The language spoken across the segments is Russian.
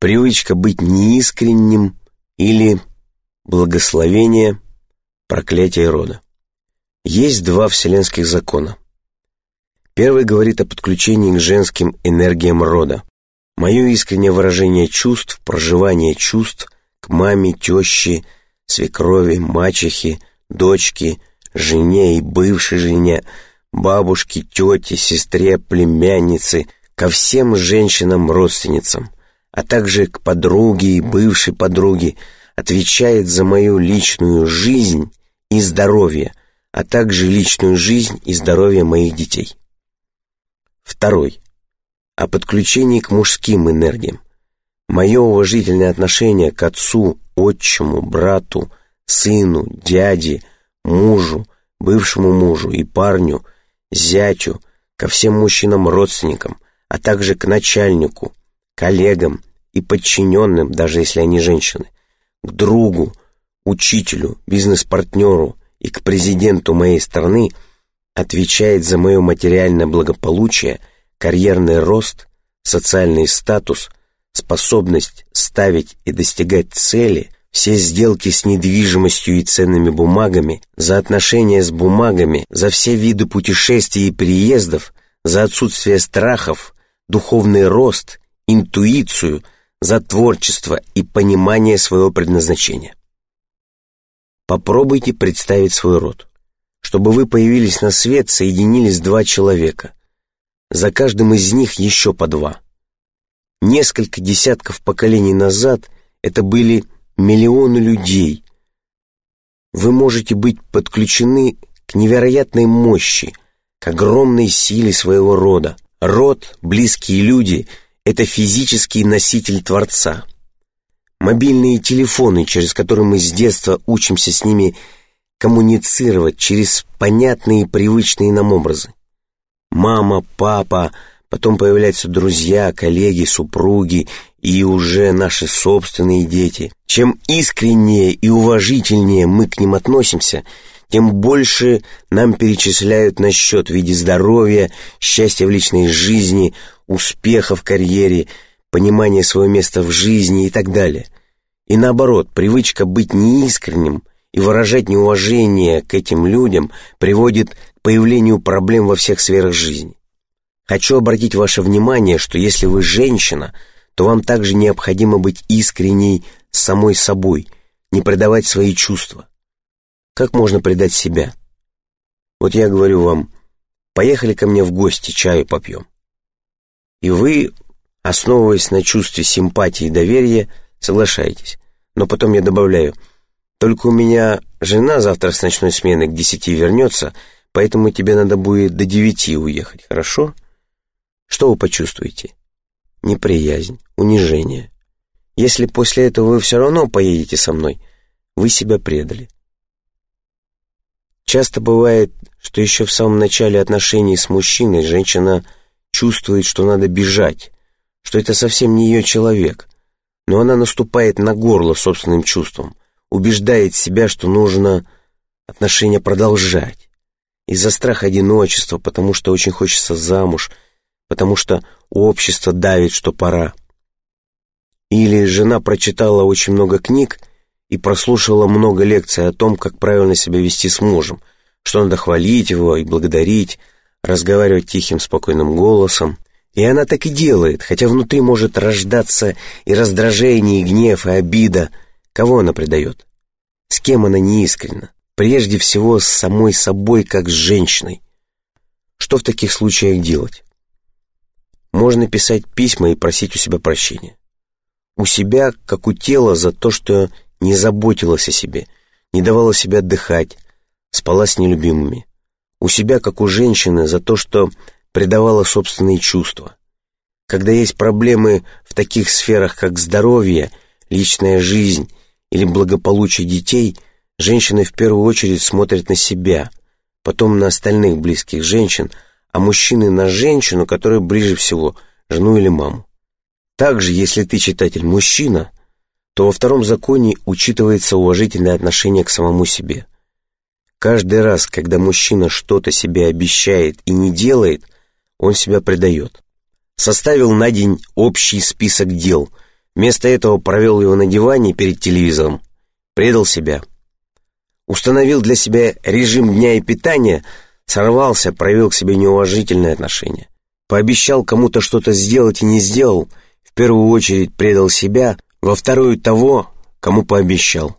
привычка быть неискренним или благословение, проклятие рода. Есть два вселенских закона. Первый говорит о подключении к женским энергиям рода. Мое искреннее выражение чувств, проживание чувств к маме, теще, свекрови, мачехе, дочке, жене и бывшей жене, бабушке, тете, сестре, племяннице, ко всем женщинам-родственницам, а также к подруге и бывшей подруге, отвечает за мою личную жизнь и здоровье, а также личную жизнь и здоровье моих детей. Второй. О подключении к мужским энергиям. Мое уважительное отношение к отцу, отчиму, брату, сыну, дяде, мужу, бывшему мужу и парню, зятю, ко всем мужчинам-родственникам, а также к начальнику, коллегам и подчиненным, даже если они женщины, к другу, учителю, бизнес-партнеру и к президенту моей страны отвечает за мое материальное благополучие, карьерный рост, социальный статус, способность ставить и достигать цели, все сделки с недвижимостью и ценными бумагами, за отношения с бумагами, за все виды путешествий и переездов, за отсутствие страхов, духовный рост, интуицию, за творчество и понимание своего предназначения. Попробуйте представить свой род. Чтобы вы появились на свет, соединились два человека. За каждым из них еще по два. Несколько десятков поколений назад это были миллионы людей. Вы можете быть подключены к невероятной мощи, к огромной силе своего рода. Род, близкие люди — это физический носитель Творца. Мобильные телефоны, через которые мы с детства учимся с ними коммуницировать через понятные и привычные нам образы. Мама, папа, потом появляются друзья, коллеги, супруги и уже наши собственные дети. Чем искреннее и уважительнее мы к ним относимся, тем больше нам перечисляют на счет в виде здоровья, счастья в личной жизни, успеха в карьере, понимания своего места в жизни и так далее. И наоборот, привычка быть неискренним и выражать неуважение к этим людям приводит к появлению проблем во всех сферах жизни. Хочу обратить ваше внимание, что если вы женщина, то вам также необходимо быть искренней самой собой, не предавать свои чувства. Как можно предать себя? Вот я говорю вам, поехали ко мне в гости, чаю попьем. И вы, основываясь на чувстве симпатии и доверия, соглашаетесь. Но потом я добавляю, только у меня жена завтра с ночной смены к десяти вернется, поэтому тебе надо будет до девяти уехать, хорошо? Что вы почувствуете? Неприязнь, унижение. Если после этого вы все равно поедете со мной, вы себя предали. Часто бывает, что еще в самом начале отношений с мужчиной женщина чувствует, что надо бежать, что это совсем не ее человек, но она наступает на горло собственным чувством, убеждает себя, что нужно отношения продолжать. Из-за страха одиночества, потому что очень хочется замуж, потому что общество давит, что пора. Или жена прочитала очень много книг и прослушала много лекций о том, как правильно себя вести с мужем, что надо хвалить его и благодарить, разговаривать тихим, спокойным голосом, и она так и делает, хотя внутри может рождаться и раздражение, и гнев, и обида. Кого она предает? С кем она неискренна? Прежде всего, с самой собой, как с женщиной. Что в таких случаях делать? Можно писать письма и просить у себя прощения. У себя, как у тела, за то, что не заботилась о себе, не давала себе отдыхать, спала с нелюбимыми. У себя, как у женщины, за то, что предавала собственные чувства. Когда есть проблемы в таких сферах, как здоровье, личная жизнь или благополучие детей, женщины в первую очередь смотрят на себя, потом на остальных близких женщин, а мужчины на женщину, которая ближе всего, жену или маму. Также, если ты, читатель, мужчина, то во втором законе учитывается уважительное отношение к самому себе. Каждый раз, когда мужчина что-то себе обещает и не делает – он себя предает. Составил на день общий список дел, Вместо этого провел его на диване перед телевизором, предал себя. Установил для себя режим дня и питания, сорвался, проявил к себе неуважительное отношение. Пообещал кому-то что-то сделать и не сделал, в первую очередь предал себя, во вторую того, кому пообещал.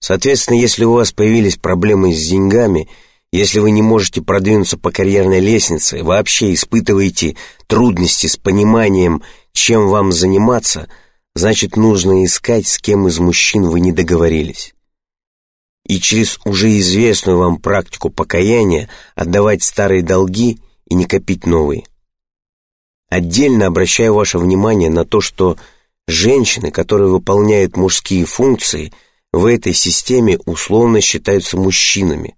Соответственно, если у вас появились проблемы с деньгами, если вы не можете продвинуться по карьерной лестнице, вообще испытываете трудности с пониманием, чем вам заниматься, значит, нужно искать, с кем из мужчин вы не договорились. И через уже известную вам практику покаяния отдавать старые долги и не копить новые. Отдельно обращаю ваше внимание на то, что женщины, которые выполняют мужские функции – в этой системе условно считаются мужчинами,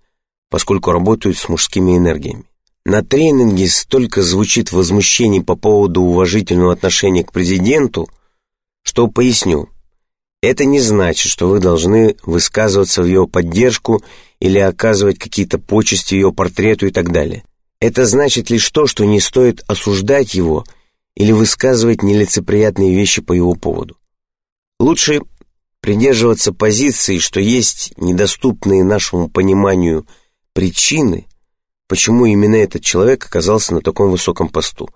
поскольку работают с мужскими энергиями. На тренинге столько звучит возмущений по поводу уважительного отношения к президенту, что поясню. Это не значит, что вы должны высказываться в его поддержку или оказывать какие-то почести его портрету и так далее. Это значит лишь то, что не стоит осуждать его или высказывать нелицеприятные вещи по его поводу. Лучше придерживаться позиции, что есть недоступные нашему пониманию причины, почему именно этот человек оказался на таком высоком посту.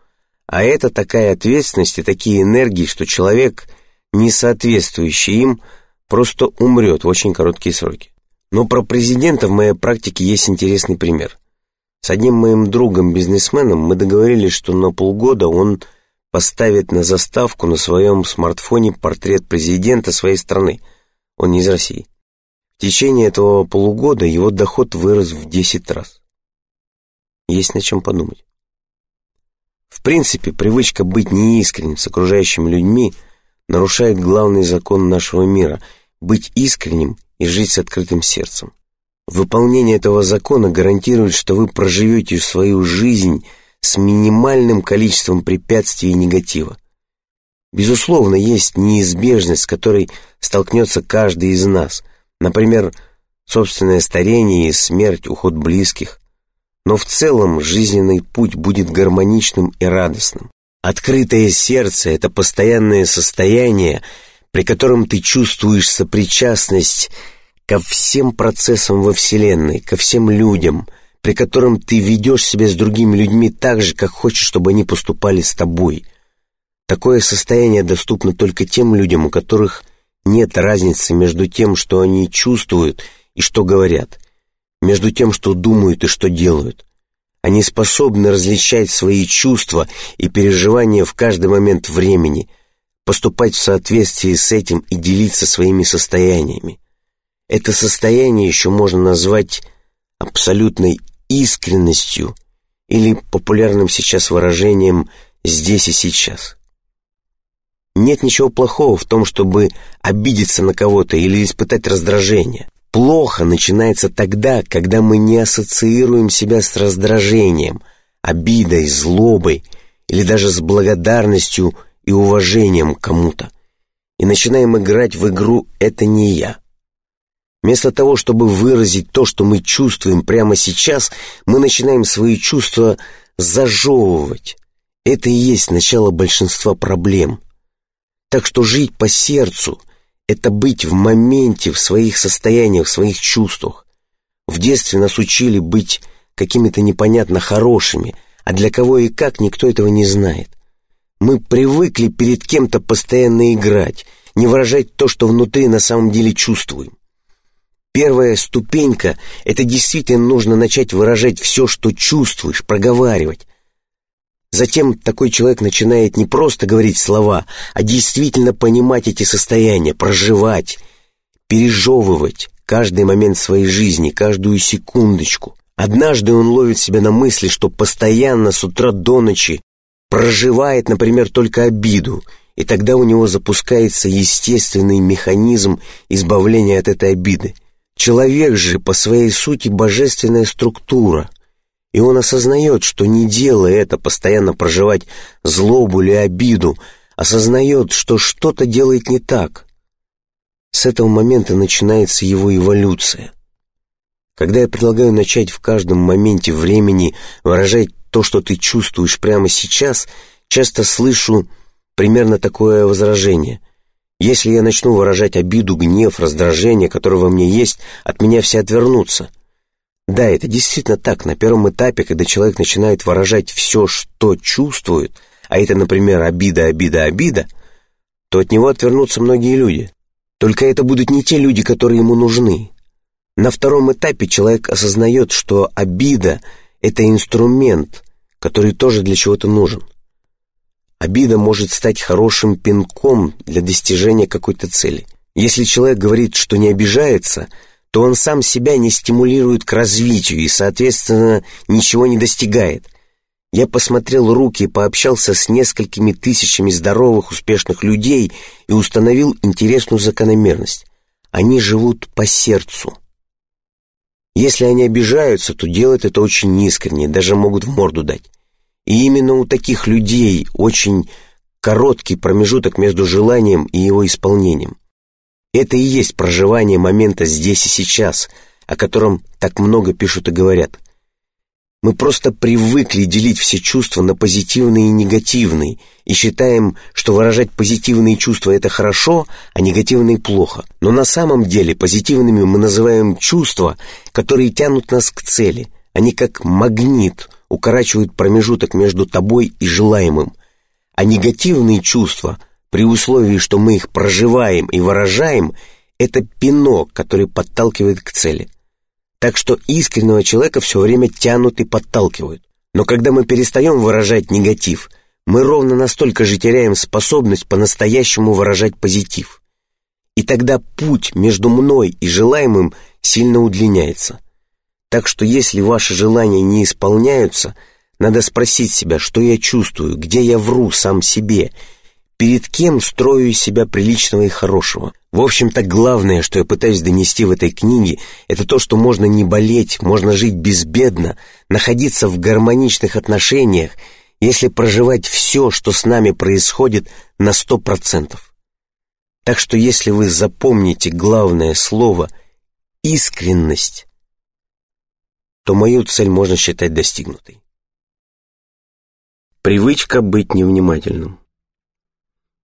А это такая ответственность и такие энергии, что человек, не соответствующий им, просто умрет в очень короткие сроки. Но про президента в моей практике есть интересный пример. С одним моим другом-бизнесменом мы договорились, что на полгода он поставит на заставку на своем смартфоне портрет президента своей страны. Он не из России. В течение этого полугода его доход вырос в 10 раз. Есть над чем подумать. В принципе, привычка быть неискренним с окружающими людьми нарушает главный закон нашего мира – быть искренним и жить с открытым сердцем. Выполнение этого закона гарантирует, что вы проживете свою жизнь – с минимальным количеством препятствий и негатива. Безусловно, есть неизбежность, с которой столкнется каждый из нас, например, собственное старение и смерть, уход близких. Но в целом жизненный путь будет гармоничным и радостным. Открытое сердце — это постоянное состояние, при котором ты чувствуешь сопричастность ко всем процессам во Вселенной, ко всем людям — при котором ты ведешь себя с другими людьми так же, как хочешь, чтобы они поступали с тобой. Такое состояние доступно только тем людям, у которых нет разницы между тем, что они чувствуют и что говорят, между тем, что думают и что делают. Они способны различать свои чувства и переживания в каждый момент времени, поступать в соответствии с этим и делиться своими состояниями. Это состояние еще можно назвать абсолютной искренностью или популярным сейчас выражением «здесь и сейчас». Нет ничего плохого в том, чтобы обидеться на кого-то или испытать раздражение. Плохо начинается тогда, когда мы не ассоциируем себя с раздражением, обидой, злобой или даже с благодарностью и уважением кому-то. И начинаем играть в игру «это не я». Вместо того, чтобы выразить то, что мы чувствуем прямо сейчас, мы начинаем свои чувства зажевывать. Это и есть начало большинства проблем. Так что жить по сердцу — это быть в моменте, в своих состояниях, в своих чувствах. В детстве нас учили быть какими-то непонятно хорошими, а для кого и как никто этого не знает. Мы привыкли перед кем-то постоянно играть, не выражать то, что внутри на самом деле чувствуем. Первая ступенька — это действительно нужно начать выражать все, что чувствуешь, проговаривать. Затем такой человек начинает не просто говорить слова, а действительно понимать эти состояния, проживать, пережевывать каждый момент своей жизни, каждую секундочку. Однажды он ловит себя на мысли, что постоянно с утра до ночи проживает, например, только обиду, и тогда у него запускается естественный механизм избавления от этой обиды. Человек же по своей сути божественная структура, и он осознает, что не делая это, постоянно проживать злобу или обиду, осознает, что что-то делает не так. С этого момента начинается его эволюция. Когда я предлагаю начать в каждом моменте времени выражать то, что ты чувствуешь прямо сейчас, часто слышу примерно такое возражение – Если я начну выражать обиду, гнев, раздражение, которое во мне есть, от меня все отвернутся. Да, это действительно так. На первом этапе, когда человек начинает выражать все, что чувствует, а это, например, обида, обида, обида, то от него отвернутся многие люди. Только это будут не те люди, которые ему нужны. На втором этапе человек осознает, что обида — это инструмент, который тоже для чего-то нужен. Обида может стать хорошим пинком для достижения какой-то цели. Если человек говорит, что не обижается, то он сам себя не стимулирует к развитию и, соответственно, ничего не достигает. Я посмотрел руки и пообщался с несколькими тысячами здоровых, успешных людей и установил интересную закономерность. Они живут по сердцу. Если они обижаются, то делают это очень искренне, даже могут в морду дать. И именно у таких людей очень короткий промежуток между желанием и его исполнением. Это и есть проживание момента здесь и сейчас, о котором так много пишут и говорят. Мы просто привыкли делить все чувства на позитивные и негативные и считаем, что выражать позитивные чувства – это хорошо, а негативные – плохо. Но на самом деле позитивными мы называем чувства, которые тянут нас к цели. Они как магнит – укорачивают промежуток между тобой и желаемым, а негативные чувства, при условии, что мы их проживаем и выражаем, это пинок, который подталкивает к цели. Так что искреннего человека все время тянут и подталкивают. Но когда мы перестаем выражать негатив, мы ровно настолько же теряем способность по-настоящему выражать позитив. И тогда путь между мной и желаемым сильно удлиняется. Так что если ваши желания не исполняются, надо спросить себя, что я чувствую, где я вру сам себе, перед кем строю из себя приличного и хорошего. В общем-то, главное, что я пытаюсь донести в этой книге, это то, что можно не болеть, можно жить безбедно, находиться в гармоничных отношениях, если проживать все, что с нами происходит, на сто процентов. Так что если вы запомните главное слово «искренность», то мою цель можно считать достигнутой. Привычка быть невнимательным.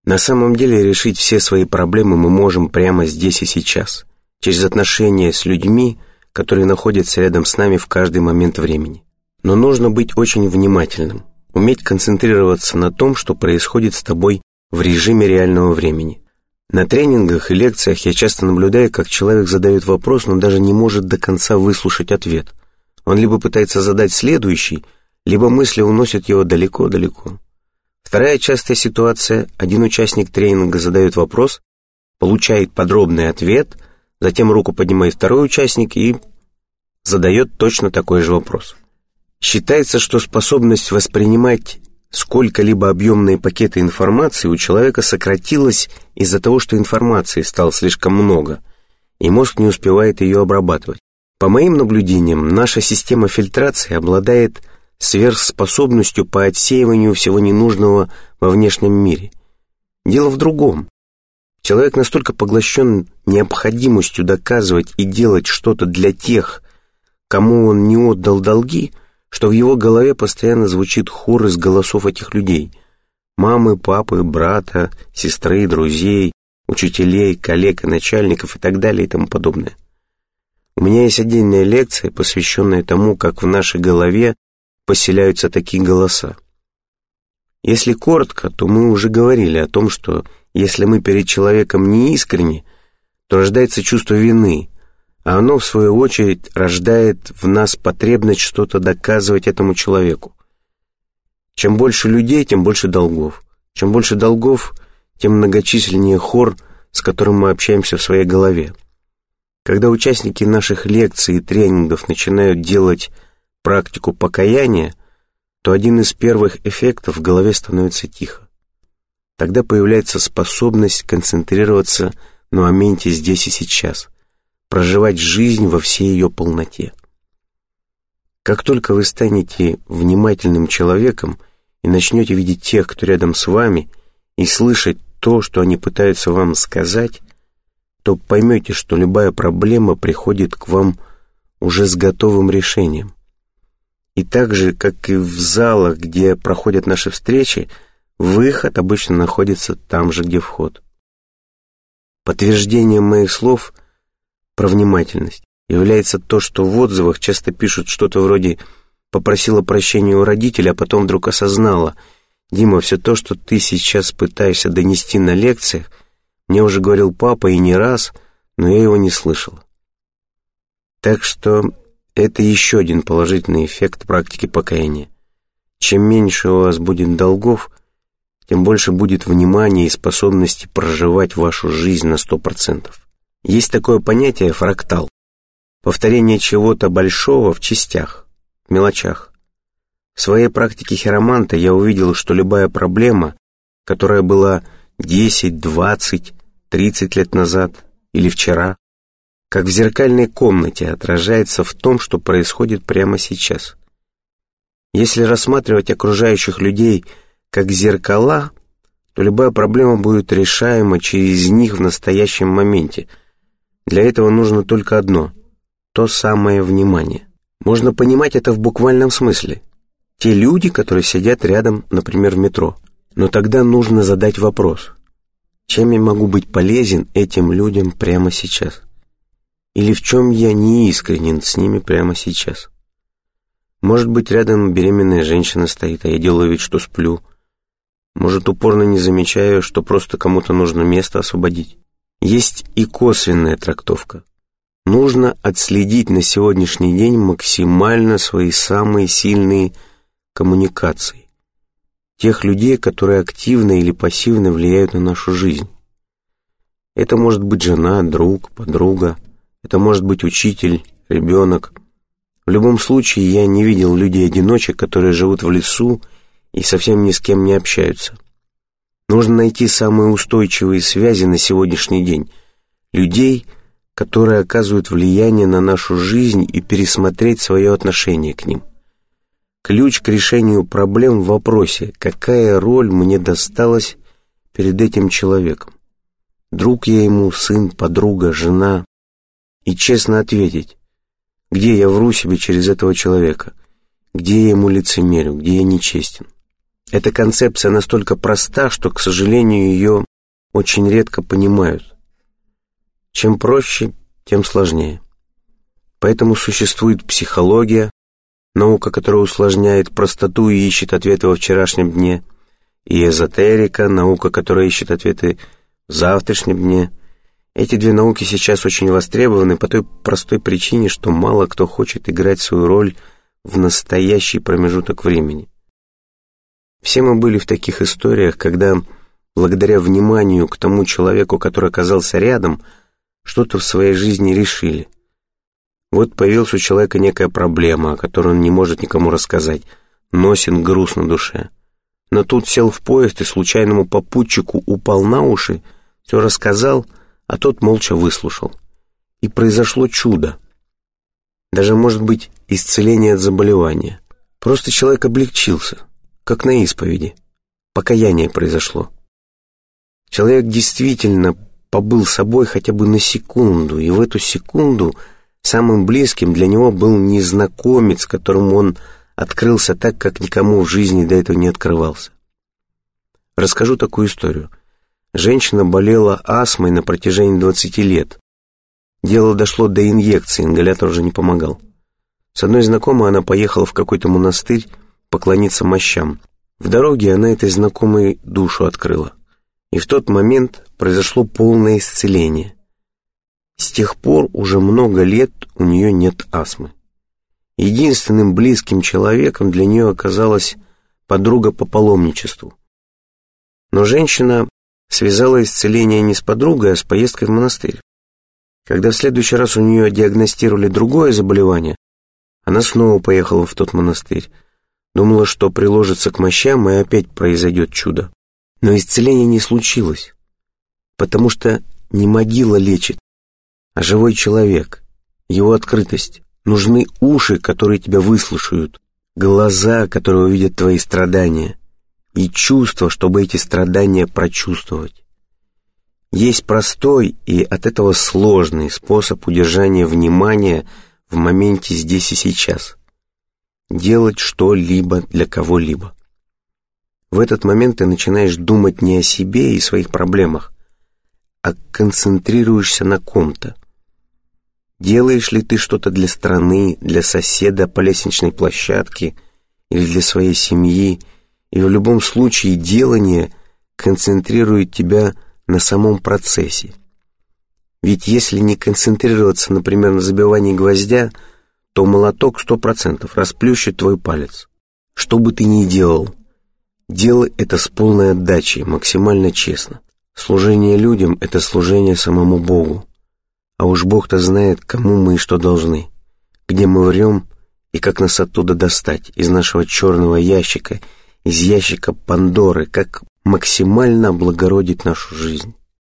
На самом деле решить все свои проблемы мы можем прямо здесь и сейчас, через отношения с людьми, которые находятся рядом с нами в каждый момент времени. Но нужно быть очень внимательным, уметь концентрироваться на том, что происходит с тобой в режиме реального времени. На тренингах и лекциях я часто наблюдаю, как человек задает вопрос, но даже не может до конца выслушать ответ. Он либо пытается задать следующий, либо мысли уносят его далеко-далеко. Вторая частая ситуация – один участник тренинга задает вопрос, получает подробный ответ, затем руку поднимает второй участник и задает точно такой же вопрос. Считается, что способность воспринимать сколько-либо объемные пакеты информации у человека сократилась из-за того, что информации стало слишком много, и мозг не успевает ее обрабатывать. По моим наблюдениям, наша система фильтрации обладает сверхспособностью по отсеиванию всего ненужного во внешнем мире. Дело в другом. Человек настолько поглощен необходимостью доказывать и делать что-то для тех, кому он не отдал долги, что в его голове постоянно звучит хор из голосов этих людей. Мамы, папы, брата, сестры, друзей, учителей, коллег и начальников и так далее и тому подобное. У меня есть отдельная лекция, посвященная тому, как в нашей голове поселяются такие голоса. Если коротко, то мы уже говорили о том, что если мы перед человеком не искренни, то рождается чувство вины, а оно, в свою очередь, рождает в нас потребность что-то доказывать этому человеку. Чем больше людей, тем больше долгов. Чем больше долгов, тем многочисленнее хор, с которым мы общаемся в своей голове. Когда участники наших лекций и тренингов начинают делать практику покаяния, то один из первых эффектов в голове становится тихо. Тогда появляется способность концентрироваться на моменте здесь и сейчас, проживать жизнь во всей ее полноте. Как только вы станете внимательным человеком и начнете видеть тех, кто рядом с вами, и слышать то, что они пытаются вам сказать, то поймете, что любая проблема приходит к вам уже с готовым решением. И так же, как и в залах, где проходят наши встречи, выход обычно находится там же, где вход. Подтверждением моих слов про внимательность является то, что в отзывах часто пишут что-то вроде «попросила прощения у родителей, а потом вдруг осознала, Дима, все то, что ты сейчас пытаешься донести на лекциях, мне уже говорил папа и не раз, но я его не слышал». Так что это еще один положительный эффект практики покаяния. Чем меньше у вас будет долгов, тем больше будет внимания и способности проживать вашу жизнь на сто процентов. Есть такое понятие фрактал. Повторение чего-то большого в частях, в мелочах. В своей практике хироманта я увидел, что любая проблема, которая была 10, 20, 30 лет назад или вчера, как в зеркальной комнате отражается в том, что происходит прямо сейчас. Если рассматривать окружающих людей как зеркала, то любая проблема будет решаема через них в настоящем моменте. Для этого нужно только одно — то самое внимание. Можно понимать это в буквальном смысле. Те люди, которые сидят рядом, например, в метро. Но тогда нужно задать вопрос. Чем я могу быть полезен этим людям прямо сейчас? Или в чем я не искренен с ними прямо сейчас? Может быть, рядом беременная женщина стоит, а я делаю вид, что сплю. Может, упорно не замечаю, что просто кому-то нужно место освободить. Есть и косвенная трактовка. Нужно отследить на сегодняшний день максимально свои самые сильные коммуникации. Тех людей, которые активно или пассивно влияют на нашу жизнь. Это может быть жена, друг, подруга. Это может быть учитель, ребенок – в любом случае, я не видел людей-одиночек, которые живут в лесу и совсем ни с кем не общаются. Нужно найти самые устойчивые связи на сегодняшний день. Людей, которые оказывают влияние на нашу жизнь и пересмотреть свое отношение к ним. Ключ к решению проблем в вопросе, какая роль мне досталась перед этим человеком. Друг я ему, сын, подруга, жена. И честно ответить, где я вру себе через этого человека? Где я ему лицемерю? Где я нечестен? Эта концепция настолько проста, что, к сожалению, ее очень редко понимают. Чем проще, тем сложнее. Поэтому существует психология, наука, которая усложняет простоту и ищет ответы во вчерашнем дне, и эзотерика, наука, которая ищет ответы в завтрашнем дне, эти две науки сейчас очень востребованы по той простой причине, что мало кто хочет играть свою роль в настоящий промежуток времени. Все мы были в таких историях, когда, благодаря вниманию к тому человеку, который оказался рядом, что-то в своей жизни решили. Вот появилась у человека некая проблема, о которой он не может никому рассказать, носит груз на душе. Но тут сел в поезд и случайному попутчику упал на уши, все рассказал — а тот молча выслушал. И произошло чудо. Даже, может быть, исцеление от заболевания. Просто человек облегчился, как на исповеди. Покаяние произошло. Человек действительно побыл собой хотя бы на секунду, и в эту секунду самым близким для него был незнакомец, которому он открылся так, как никому в жизни до этого не открывался. Расскажу такую историю. Женщина болела астмой на протяжении 20 лет. Дело дошло до инъекции, ингалятор уже не помогал. С одной знакомой она поехала в какой-то монастырь поклониться мощам. В дороге она этой знакомой душу открыла. И в тот момент произошло полное исцеление. С тех пор уже много лет у нее нет астмы. Единственным близким человеком для нее оказалась подруга по паломничеству. Но женщина связала исцеление не с подругой, а с поездкой в монастырь. Когда в следующий раз у нее диагностировали другое заболевание, она снова поехала в тот монастырь. Думала, что приложится к мощам, и опять произойдет чудо. Но исцеление не случилось, потому что не могила лечит, а живой человек, его открытость. Нужны уши, которые тебя выслушают, глаза, которые увидят твои страдания, и чувство, чтобы эти страдания прочувствовать. Есть простой и от этого сложный способ удержания внимания в моменте здесь и сейчас. Делать что-либо для кого-либо. В этот момент ты начинаешь думать не о себе и своих проблемах, а концентрируешься на ком-то. Делаешь ли ты что-то для страны, для соседа по лестничной площадке или для своей семьи, и в любом случае делание концентрирует тебя на самом процессе. Ведь если не концентрироваться, например, на забивании гвоздя, то молоток сто процентов расплющит твой палец. Что бы ты ни делал, делай это с полной отдачей, максимально честно. Служение людям — это служение самому Богу. А уж Бог-то знает, кому мы и что должны, где мы врем и как нас оттуда достать, из нашего черного ящика, из ящика Пандоры, как максимально облагородить нашу жизнь.